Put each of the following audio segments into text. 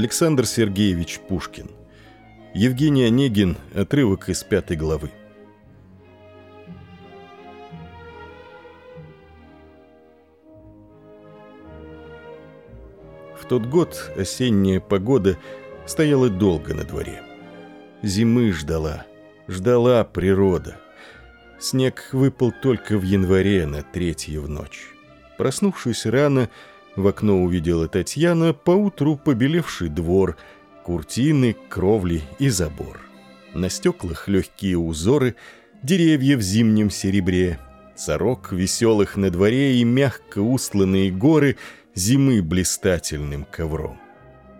Александр Сергеевич Пушкин. Евгений Онегин. Отрывок из пятой главы. В тот год осенняя погода стояла долго на дворе. Зимы ждала, ждала природа. Снег выпал только в январе на третью в ночь. Проснувшись рано, в окно увидела Татьяна поутру побелевший двор, куртины, кровли и забор. На стеклах легкие узоры, деревья в зимнем серебре, сорок веселых на дворе и мягко устланные горы зимы блистательным ковром.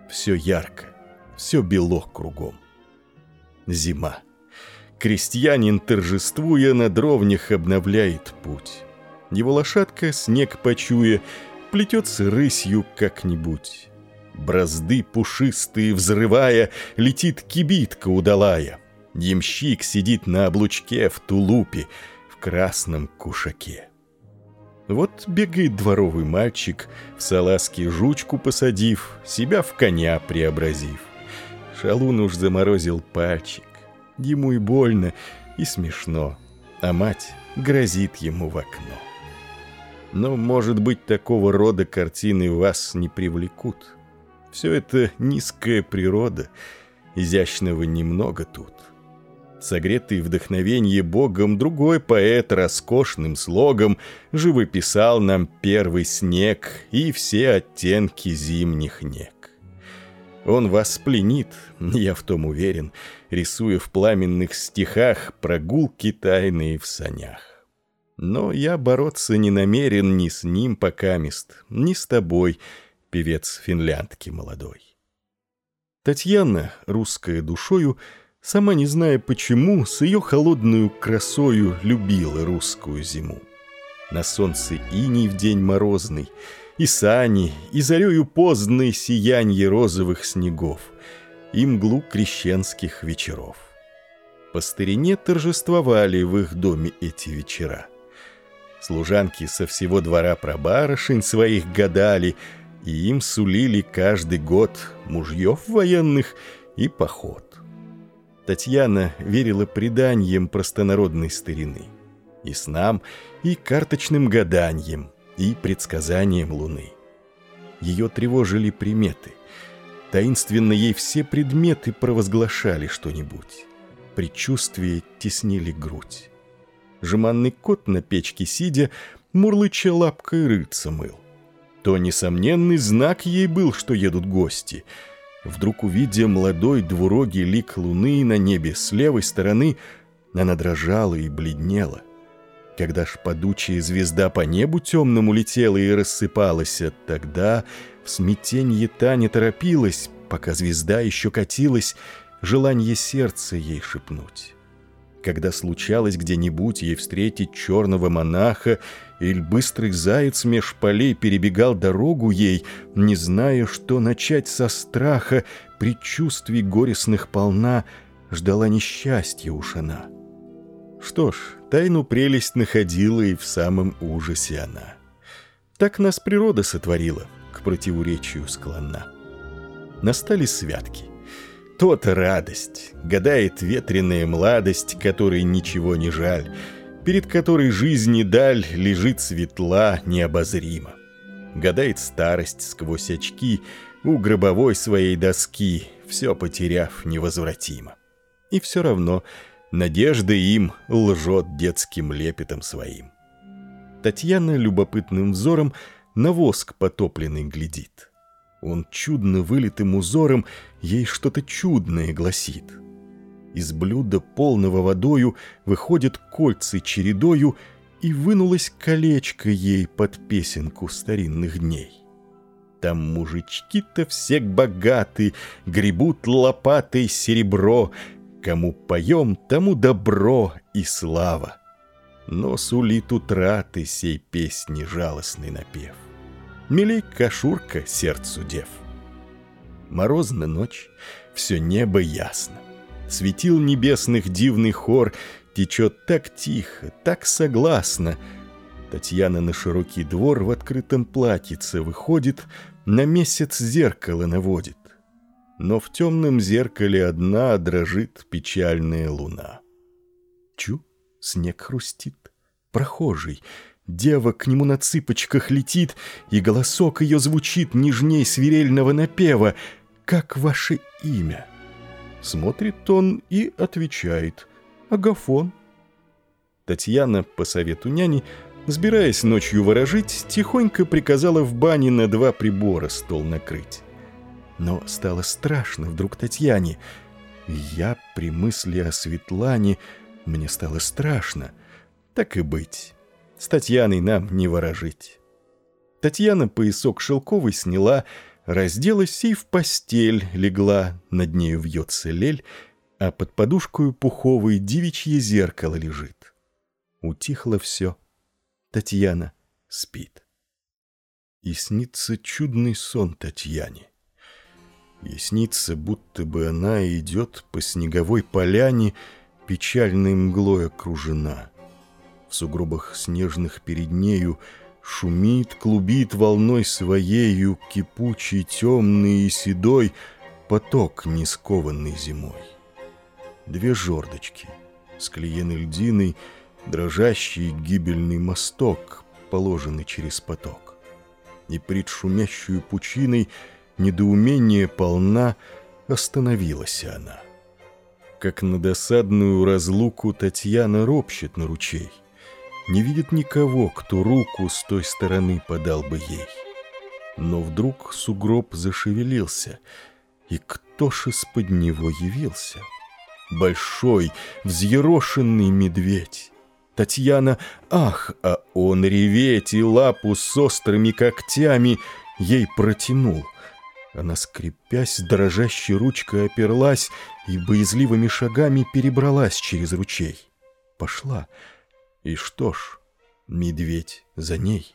Все ярко, все бело кругом. Зима. Крестьянин, торжествуя, на дровнях обновляет путь. Его лошадка, снег почуя, плетется рысью как-нибудь. Бразды пушистые взрывая, летит кибитка удалая. Ямщик сидит на облучке в тулупе, в красном кушаке. Вот бегает дворовый мальчик, в салазке жучку посадив, себя в коня преобразив. Шалун уж заморозил пальчик. Ему и больно, и смешно, а мать грозит ему в окно. Но, может быть, такого рода картины вас не привлекут. Все это низкая природа, изящного немного тут. Согретый вдохновенье Богом, другой поэт роскошным слогом живописал нам первый снег и все оттенки зимних нег. Он вас пленит, я в том уверен, рисуя в пламенных стихах прогулки тайные в санях. Но я бороться не намерен ни с ним покамест, ни с тобой, певец финляндки молодой. Татьяна, русская душою, сама не зная почему, с ее холодную красою любила русскую зиму. На солнце иней в день морозный, и сани, и зарею поздной сиянье розовых снегов, и мглу крещенских вечеров. По старине торжествовали в их доме эти вечера. Служанки со всего двора про барышень своих гадали, и им сулили каждый год мужьев военных и поход. Татьяна верила преданиям простонародной старины, и снам, и карточным гаданиям, и предсказаниям луны. Ее тревожили приметы. Таинственно ей все предметы провозглашали что-нибудь. Предчувствия теснили грудь. Жеманный кот на печке сидя, мурлыча лапкой рыться мыл. То несомненный знак ей был, что едут гости. Вдруг, увидя молодой двурогий лик луны на небе с левой стороны, она дрожала и бледнела. Когда ж падучая звезда по небу темному летела и рассыпалась, тогда в смятенье та не торопилась, пока звезда еще катилась, желание сердца ей шепнуть когда случалось где-нибудь ей встретить черного монаха, или быстрый заяц меж полей перебегал дорогу ей, не зная, что начать со страха, предчувствий горестных полна, ждала несчастья уж она. Что ж, тайну прелесть находила и в самом ужасе она. Так нас природа сотворила, к противоречию склонна. Настали святки. То-то радость, гадает ветреная младость, которой ничего не жаль, перед которой жизни даль лежит светла необозрима. Гадает старость сквозь очки у гробовой своей доски, все потеряв невозвратимо. И все равно надежда им лжет детским лепетом своим. Татьяна любопытным взором на воск потопленный глядит. Он чудно вылитым узором ей что-то чудное гласит. Из блюда, полного водою, выходят кольцы чередою, и вынулось колечко ей под песенку старинных дней. Там мужички-то все богаты, гребут лопатой серебро, кому поем, тому добро и слава. Но сулит утраты сей песни жалостный напев милей кашурка сердцу дев. Морозна ночь, все небо ясно. Светил небесных дивный хор течет так тихо, так согласно. Татьяна на широкий двор в открытом платьице выходит, на месяц зеркало наводит. но в темном зеркале одна дрожит печальная луна. Чу, снег хрустит, прохожий, дева к нему на цыпочках летит, и голосок ее звучит нежней свирельного напева. «Как ваше имя?» Смотрит он и отвечает «Агафон». Татьяна, по совету няни, сбираясь ночью ворожить, тихонько приказала в бане на два прибора стол накрыть. Но стало страшно вдруг Татьяне. Я при мысли о Светлане мне стало страшно. Так и быть. С Татьяной нам не ворожить. Татьяна поясок шелковый сняла, разделась и в постель легла, над нею вьется лель, а под подушкою пуховой девичье зеркало лежит. Утихло все. Татьяна спит. И снится чудный сон Татьяне. И снится, будто бы она идет по снеговой поляне, печальной мглой окружена. В сугробах снежных перед нею шумит, клубит волной своею кипучий, темный и седой поток, не скованный зимой. Две жердочки, склеены льдиной, дрожащий гибельный мосток, положенный через поток. И пред шумящую пучиной — недоумение полна, остановилась она. Как на досадную разлуку Татьяна ропщет на ручей. Не видит никого, кто руку с той стороны подал бы ей. Но вдруг сугроб зашевелился, и кто ж из-под него явился? Большой, взъерошенный медведь. Татьяна, ах, а он реветь и лапу с острыми когтями ей протянул — она, скрипясь, дрожащей ручкой оперлась и боязливыми шагами перебралась через ручей. Пошла. И что ж, медведь за ней.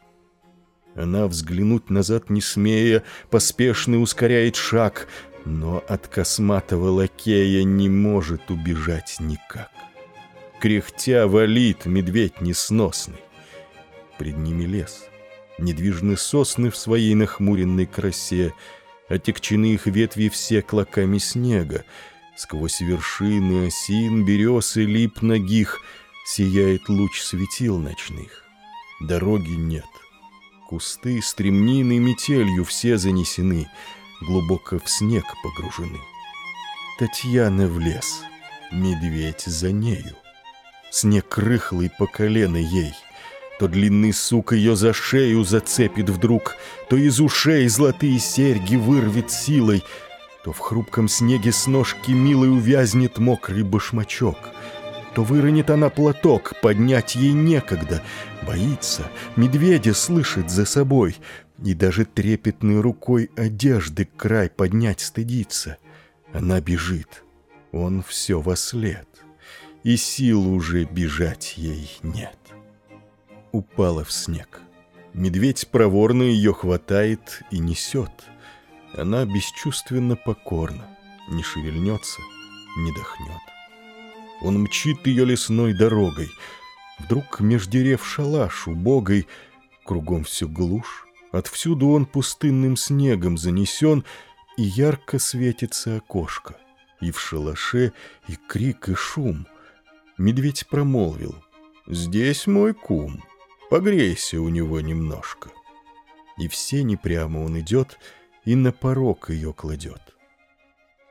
Она, взглянуть назад не смея, поспешно ускоряет шаг, но от косматого лакея не может убежать никак. Кряхтя валит медведь несносный. Пред ними лес. Недвижны сосны в своей нахмуренной красе — Отекчены их ветви все клоками снега. Сквозь вершины осин, берез и лип ногих Сияет луч светил ночных. Дороги нет. Кусты, стремнины метелью все занесены, Глубоко в снег погружены. Татьяна в лес, медведь за нею. Снег рыхлый по колено ей — то длинный сук ее за шею зацепит вдруг, То из ушей золотые серьги вырвет силой, То в хрупком снеге с ножки милой увязнет мокрый башмачок, То выронит она платок, поднять ей некогда, Боится, медведя слышит за собой, И даже трепетной рукой одежды край поднять стыдится. Она бежит, он все во след, И сил уже бежать ей нет упала в снег. Медведь проворно ее хватает и несет. Она бесчувственно покорна, не шевельнется, не дохнет. Он мчит ее лесной дорогой. Вдруг меж дерев шалаш убогой, кругом все глушь, отвсюду он пустынным снегом занесен, и ярко светится окошко, и в шалаше и крик, и шум. Медведь промолвил, «Здесь мой кум». Погрейся у него немножко. И все непрямо он идет и на порог ее кладет.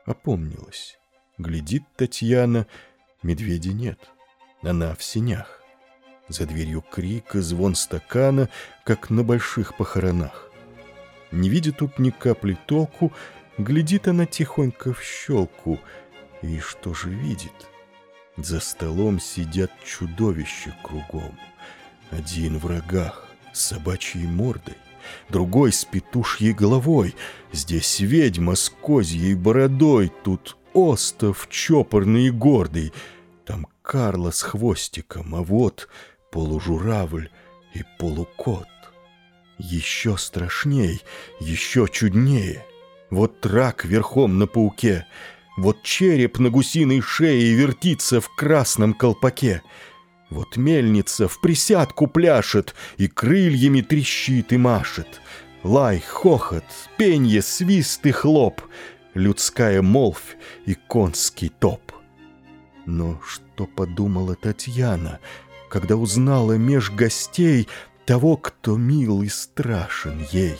Опомнилась. Глядит Татьяна, медведя нет. Она в синях. За дверью крик и звон стакана, как на больших похоронах. Не видит тут ни капли толку, глядит она тихонько в щелку. И что же видит? За столом сидят чудовища кругом. Один в рогах, с собачьей мордой, другой с петушьей головой. Здесь ведьма с козьей бородой, тут остов чопорный и гордый. Там Карла с хвостиком, а вот полужуравль и полукот. Еще страшней, еще чуднее. Вот рак верхом на пауке, вот череп на гусиной шее вертится в красном колпаке — вот мельница в присядку пляшет и крыльями трещит и машет. Лай, хохот, пенье, свист и хлоп. Людская молвь и конский топ. Но что подумала Татьяна, когда узнала меж гостей того, кто мил и страшен ей,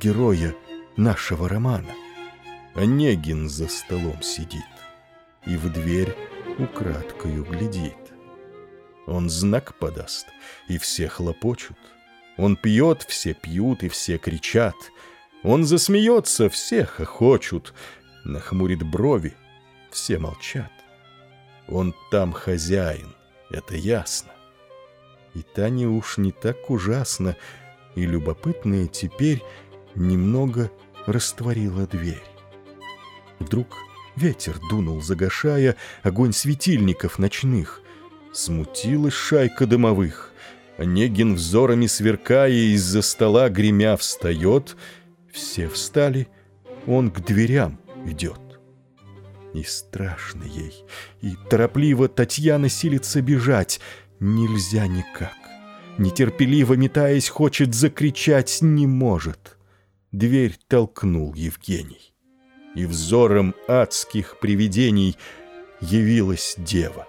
героя нашего романа? Онегин за столом сидит и в дверь украдкою глядит. Он знак подаст, и все хлопочут. Он пьет, все пьют, и все кричат. Он засмеется, все хохочут. Нахмурит брови, все молчат. Он там хозяин, это ясно. И Таня уж не так ужасно, и любопытная теперь немного растворила дверь. Вдруг ветер дунул, загашая огонь светильников ночных. Смутилась шайка домовых. Онегин взорами сверкая из-за стола гремя встает. Все встали, он к дверям идет. И страшно ей, и торопливо Татьяна силится бежать. Нельзя никак. Нетерпеливо метаясь, хочет закричать, не может. Дверь толкнул Евгений. И взором адских привидений явилась дева.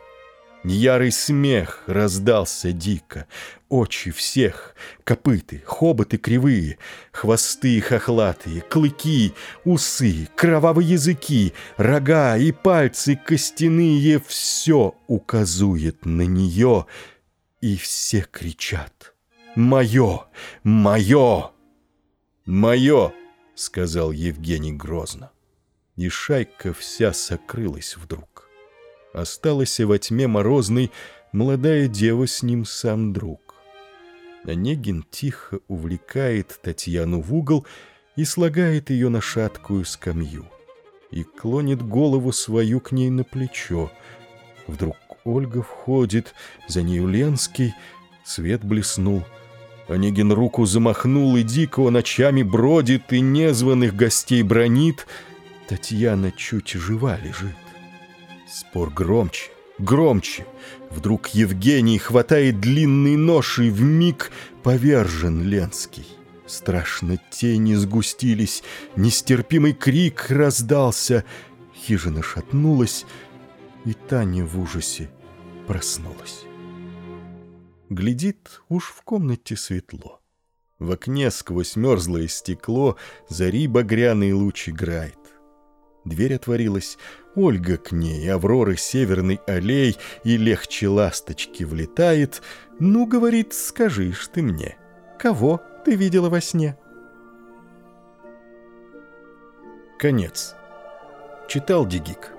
Ярый смех раздался дико. Очи всех, копыты, хоботы кривые, хвосты хохлатые, клыки, усы, кровавые языки, рога и пальцы костяные — все указует на нее, и все кричат «Мое! Мое!» «Мое!» — сказал Евгений грозно. И шайка вся сокрылась вдруг. Осталась во тьме морозной молодая дева с ним сам друг. Онегин тихо увлекает Татьяну в угол и слагает ее на шаткую скамью. И клонит голову свою к ней на плечо. Вдруг Ольга входит, за нею Ленский, свет блеснул. Онегин руку замахнул и дико ночами бродит и незваных гостей бронит. Татьяна чуть жива лежит. Спор громче, громче. Вдруг Евгений хватает длинный нож и вмиг повержен Ленский. Страшно тени сгустились, нестерпимый крик раздался. Хижина шатнулась, и Таня в ужасе проснулась. Глядит, уж в комнате светло. В окне сквозь мерзлое стекло зари багряный луч играет. Дверь отворилась, Ольга к ней, Авроры северный аллей и легче ласточки влетает. Ну, говорит, скажишь ты мне, кого ты видела во сне? Конец. Читал Дигик.